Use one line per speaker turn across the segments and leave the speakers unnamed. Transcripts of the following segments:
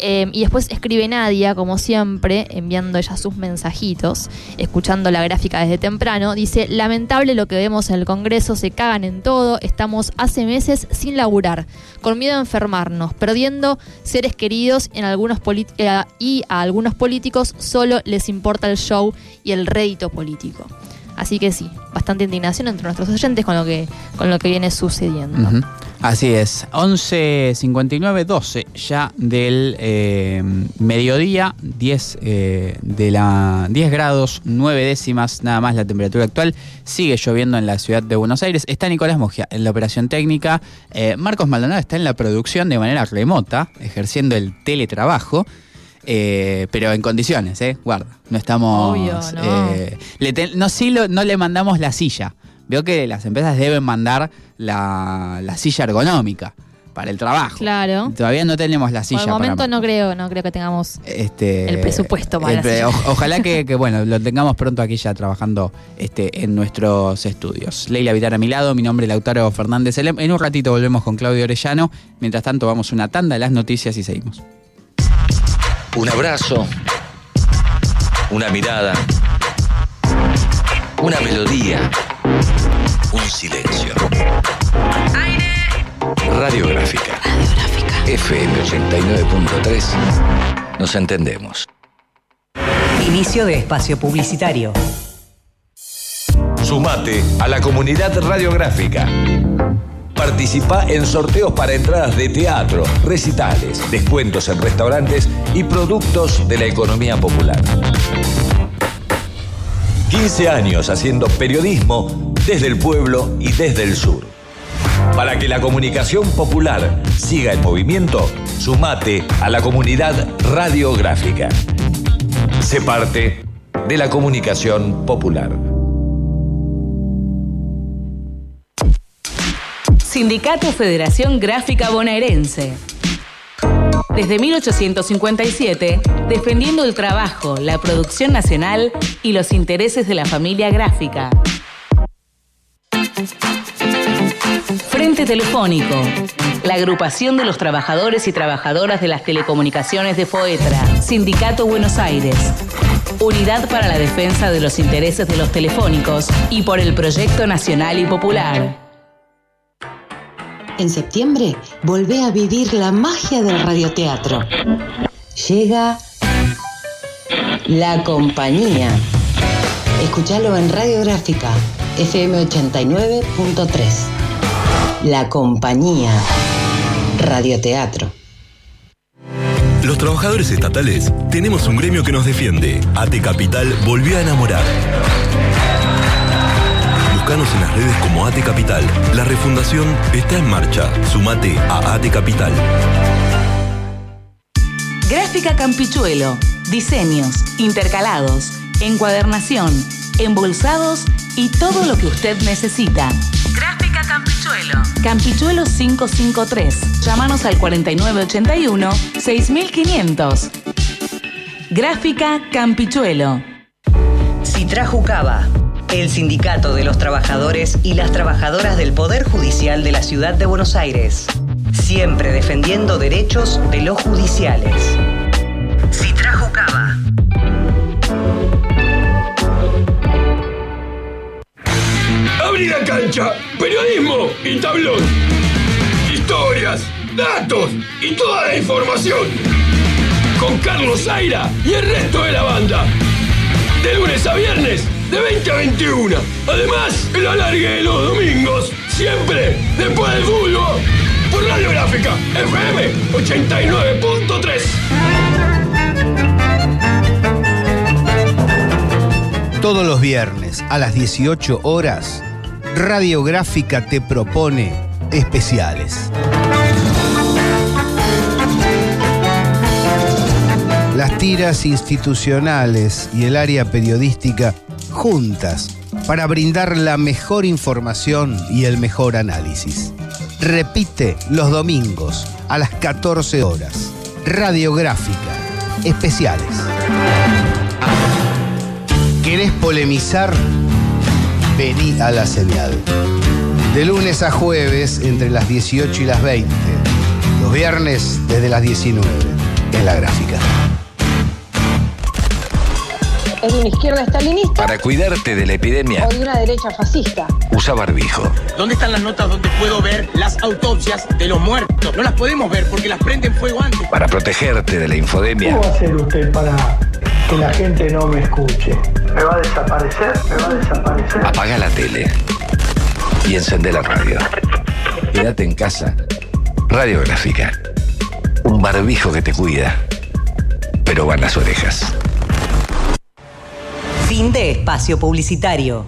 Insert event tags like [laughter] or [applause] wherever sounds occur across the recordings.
Eh, y después escribe Nadia, como siempre, enviando ella sus mensajitos, escuchando la gráfica desde temprano. Dice, lamentable lo que vemos en el Congreso, se cagan en todo, estamos hace meses sin laburar, con miedo a enfermarnos, perdiendo seres queridos en algunos eh, y a algunos políticos solo les importa el show y el rédito político. Así que sí, bastante indignación entre nuestros oyentes con lo que, con lo que viene sucediendo.
Así es, 11.59, 12 ya del eh, mediodía, 10, eh, de la, 10 grados, 9 décimas, nada más la temperatura actual. Sigue lloviendo en la ciudad de Buenos Aires. Está Nicolás Mogia en la operación técnica. Eh, Marcos Maldonado está en la producción de manera remota, ejerciendo el teletrabajo. Eh, pero en condiciones, ¿eh? Guarda, no estamos...
Obvio, no.
Eh, le no, sí no le mandamos la silla. Veo que las empresas deben mandar la, silla ergonómica para el trabajo.
Claro.
Todavía no tenemos la silla.
Por el momento no creo, no creo que tengamos este, el presupuesto para
Ojalá [laughs] que, bueno, lo tengamos pronto aquí ya trabajando este, en nuestros estudios. Leila Vitar a mi lado, mi nombre es Lautaro Fernández. En un ratito volvemos con Claudio Orellano. Mientras tanto, vamos una tanda de las noticias y seguimos.
Un abrazo, una mirada, una melodía, un silencio. Aire. Radiográfica. Radiográfica. FM 89.3. Nos entendemos.
Inicio de espacio publicitario.
Sumate a la comunidad radiográfica. Participa en sorteos para entradas de teatro, recitales, descuentos en restaurantes y productos de la economía popular. 15 años haciendo periodismo desde el pueblo y desde el sur. Para que la comunicación popular siga en movimiento, sumate a la comunidad radiográfica. Se parte de la comunicación popular.
Sindicato Federación Gráfica Bonaerense. Desde 1857, defendiendo el trabajo, la producción nacional y los intereses de la familia gráfica. Frente Telefónico, la agrupación de los trabajadores y trabajadoras de las telecomunicaciones de FOETRA, Sindicato Buenos Aires, Unidad para la Defensa de los Intereses de los Telefónicos y por el Proyecto Nacional y Popular.
En septiembre, volvé a vivir la magia del radioteatro. Llega La Compañía. Escuchalo en Radiográfica, FM 89.3. La Compañía. Radioteatro.
Los trabajadores estatales tenemos un gremio que nos defiende. AT Capital volvió a enamorar en las redes como AT Capital. La refundación está en marcha. Sumate a AT Capital.
Gráfica Campichuelo. Diseños, intercalados, encuadernación, embolsados y todo lo que usted necesita. Gráfica Campichuelo. Campichuelo 553. Llámanos al 4981 6500. Gráfica Campichuelo.
Citrajucaba el Sindicato de los Trabajadores y las Trabajadoras del Poder Judicial de la Ciudad de Buenos Aires. Siempre defendiendo derechos de los judiciales. Citrajucaba.
Abrí la cancha, periodismo y tablón. Historias, datos y toda la información. Con Carlos Zaira y el resto de la banda. De lunes a viernes de 20 a 21. Además, el alargue de los domingos, siempre después del fútbol. Por Radiográfica FM 89.3.
Todos los viernes a las 18 horas, Radiográfica te propone especiales. Las tiras institucionales y el área periodística juntas para brindar la mejor información y el mejor análisis. Repite los domingos a las 14 horas. Radiográfica. Especiales. ¿Querés polemizar? Vení a la señal. De lunes a jueves entre las 18 y las 20. Los viernes desde las 19. en la gráfica.
¿Es de una izquierda estalinista
Para cuidarte de la epidemia,
o de una derecha fascista?
usa barbijo.
¿Dónde están las notas donde puedo ver las autopsias de los muertos? No las podemos ver porque las prenden fuego antes.
Para protegerte de la infodemia,
¿Cómo va a hacer usted para que la gente no me escuche? ¿Me va a desaparecer? ¿Me va a desaparecer?
apaga la tele y encende la radio. Quédate en casa. Radiográfica. Un barbijo que te cuida, pero van las orejas.
De espacio publicitario.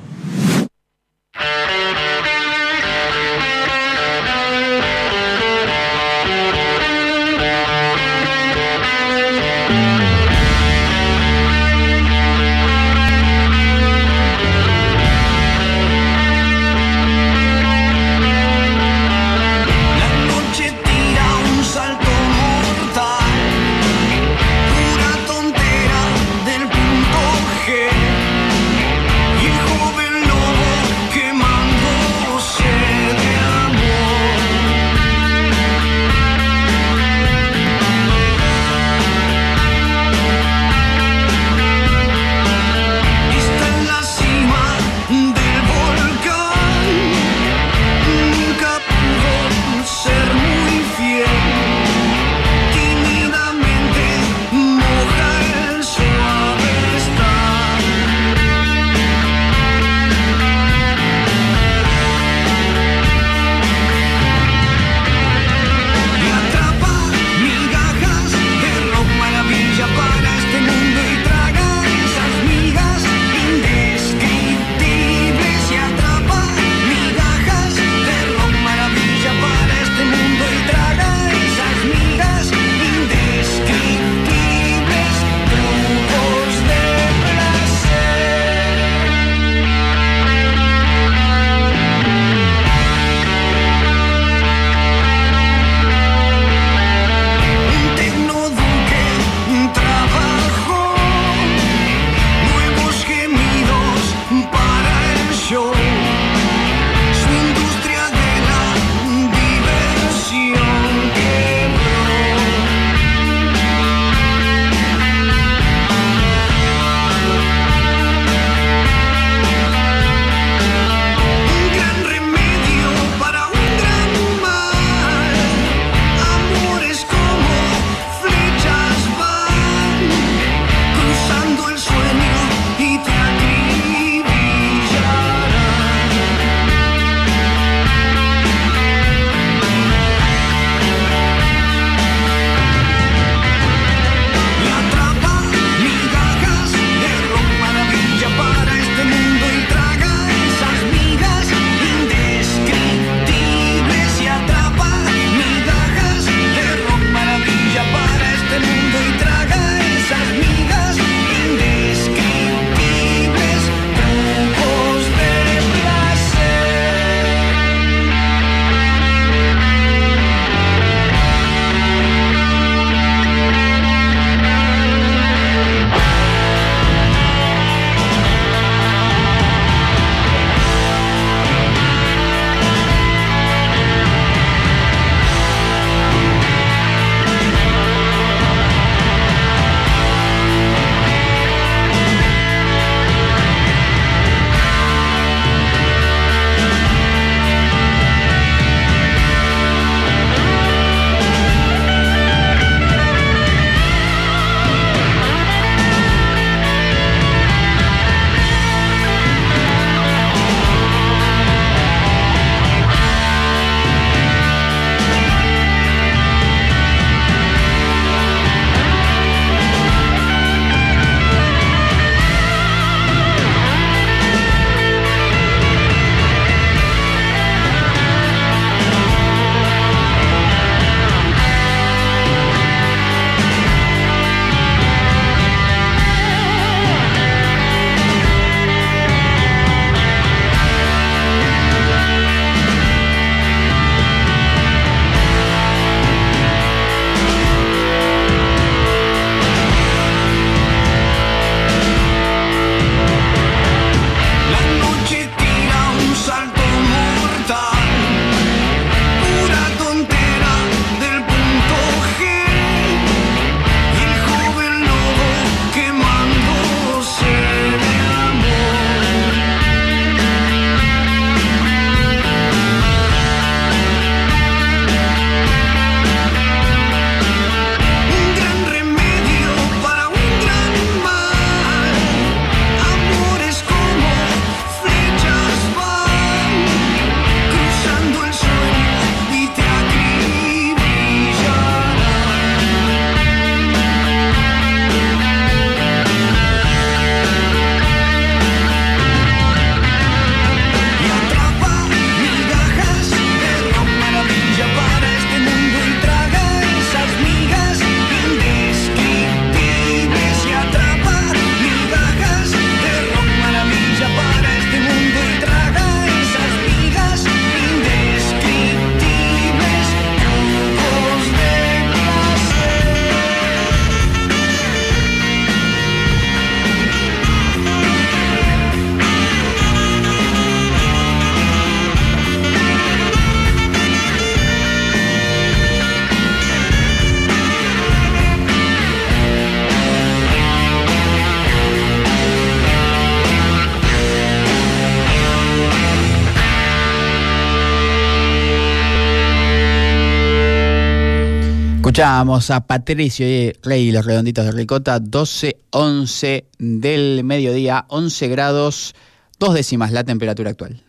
Escuchábamos a Patricio Rey y los redonditos de Ricota, 12, 11 del mediodía, 11 grados, dos décimas la temperatura actual.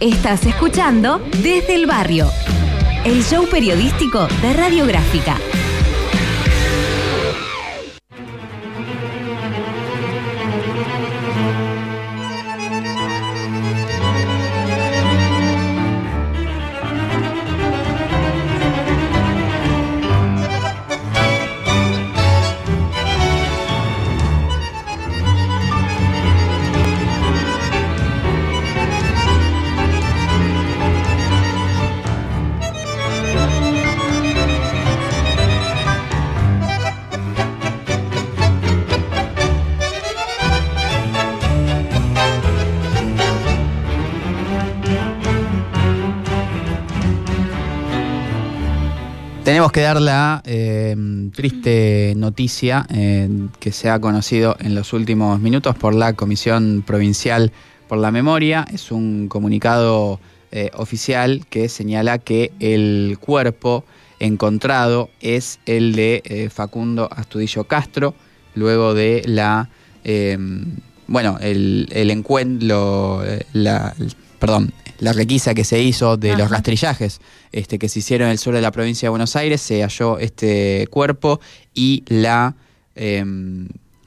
Estás escuchando Desde el Barrio, el show periodístico de Radiográfica.
Tenemos que dar la eh, triste noticia eh, que se ha conocido en los últimos minutos por la Comisión Provincial por la Memoria. Es un comunicado eh, oficial que señala que el cuerpo encontrado es el de eh, Facundo Astudillo Castro, luego de la, eh, bueno, el, el encuentro, eh, la, perdón, la requisa que se hizo de los rastrillajes este, que se hicieron en el sur de la provincia de Buenos Aires, se halló este cuerpo y la, eh,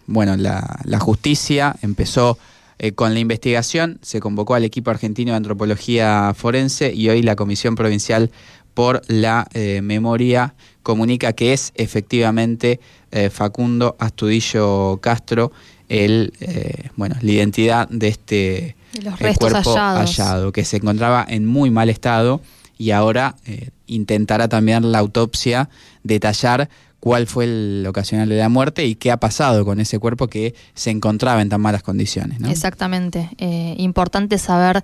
bueno, la, la justicia empezó eh, con la investigación, se convocó al equipo argentino de antropología forense y hoy la Comisión Provincial por la eh, Memoria comunica que es efectivamente eh, Facundo Astudillo Castro el, eh, bueno, la identidad de este
los restos
cuerpo
hallados.
hallado, que se encontraba en muy mal estado y ahora eh, intentará también la autopsia detallar cuál fue el ocasional de la muerte y qué ha pasado con ese cuerpo que se encontraba en tan malas condiciones. ¿no?
Exactamente. Eh, importante saber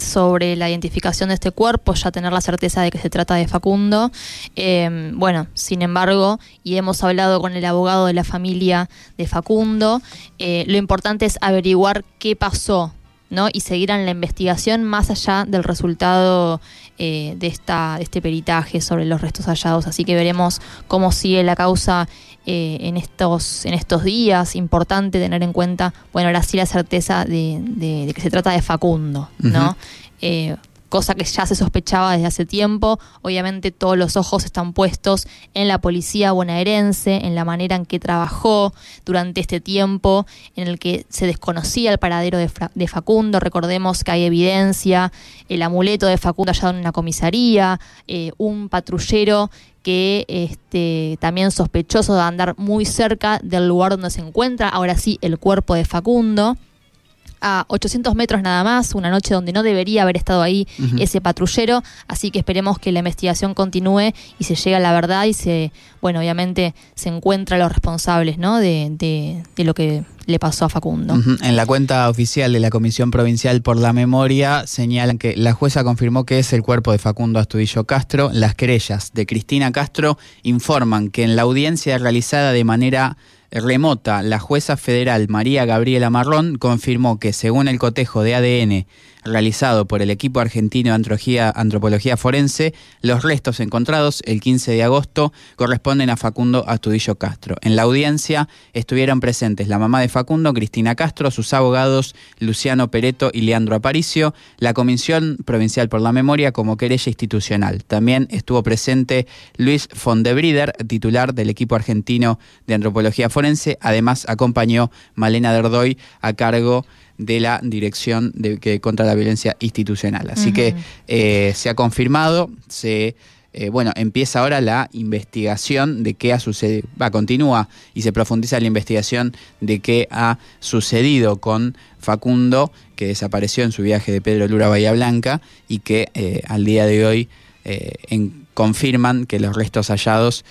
sobre la identificación de este cuerpo, ya tener la certeza de que se trata de Facundo. Eh, bueno, sin embargo, y hemos hablado con el abogado de la familia de Facundo, eh, lo importante es averiguar qué pasó. ¿No? y seguir en la investigación más allá del resultado eh, de, esta, de este peritaje sobre los restos hallados. Así que veremos cómo sigue la causa eh, en, estos, en estos días. Importante tener en cuenta, bueno, ahora sí la certeza de, de- de que se trata de Facundo, ¿no? Eh, cosa que ya se sospechaba desde hace tiempo. Obviamente todos los ojos están puestos en la policía bonaerense, en la manera en que trabajó durante este tiempo, en el que se desconocía el paradero de, Facundo. Recordemos que hay evidencia, el amuleto de Facundo hallado en una comisaría, eh, un patrullero que este, también sospechoso de andar muy cerca del lugar donde se encuentra, ahora sí, el cuerpo de Facundo a 800 metros nada más, una noche donde no debería haber estado ahí ese patrullero, así que esperemos que la investigación continúe y se llegue a la verdad y se, bueno, obviamente se encuentra a los responsables, ¿no? De, de, de lo que le pasó a Facundo.
En la cuenta oficial de la Comisión Provincial por la Memoria señalan que la jueza confirmó que es el cuerpo de Facundo Astudillo Castro. Las querellas de Cristina Castro informan que en la audiencia realizada de manera remota, la jueza federal María Gabriela Marrón confirmó que según el cotejo de ADN realizado por el equipo argentino de antropología, forense, los restos encontrados el 15 de agosto corresponden a Facundo Astudillo Castro. En la audiencia estuvieron presentes la mamá de Facundo, Cristina Castro, sus abogados Luciano Pereto y Leandro Aparicio, la Comisión Provincial por la Memoria como querella institucional. También estuvo presente Luis Fondebrider, titular del equipo argentino de antropología forense. Además acompañó Malena Derdoy a cargo de la Dirección de, que, contra la Violencia Institucional. Así que eh, se ha confirmado, se eh, bueno, empieza ahora la investigación de qué ha sucedido, va, continúa y se profundiza la investigación de qué ha sucedido con Facundo, que desapareció en su viaje de Pedro Lura a Bahía Blanca y que eh, al día de hoy eh, en- confirman que los restos hallados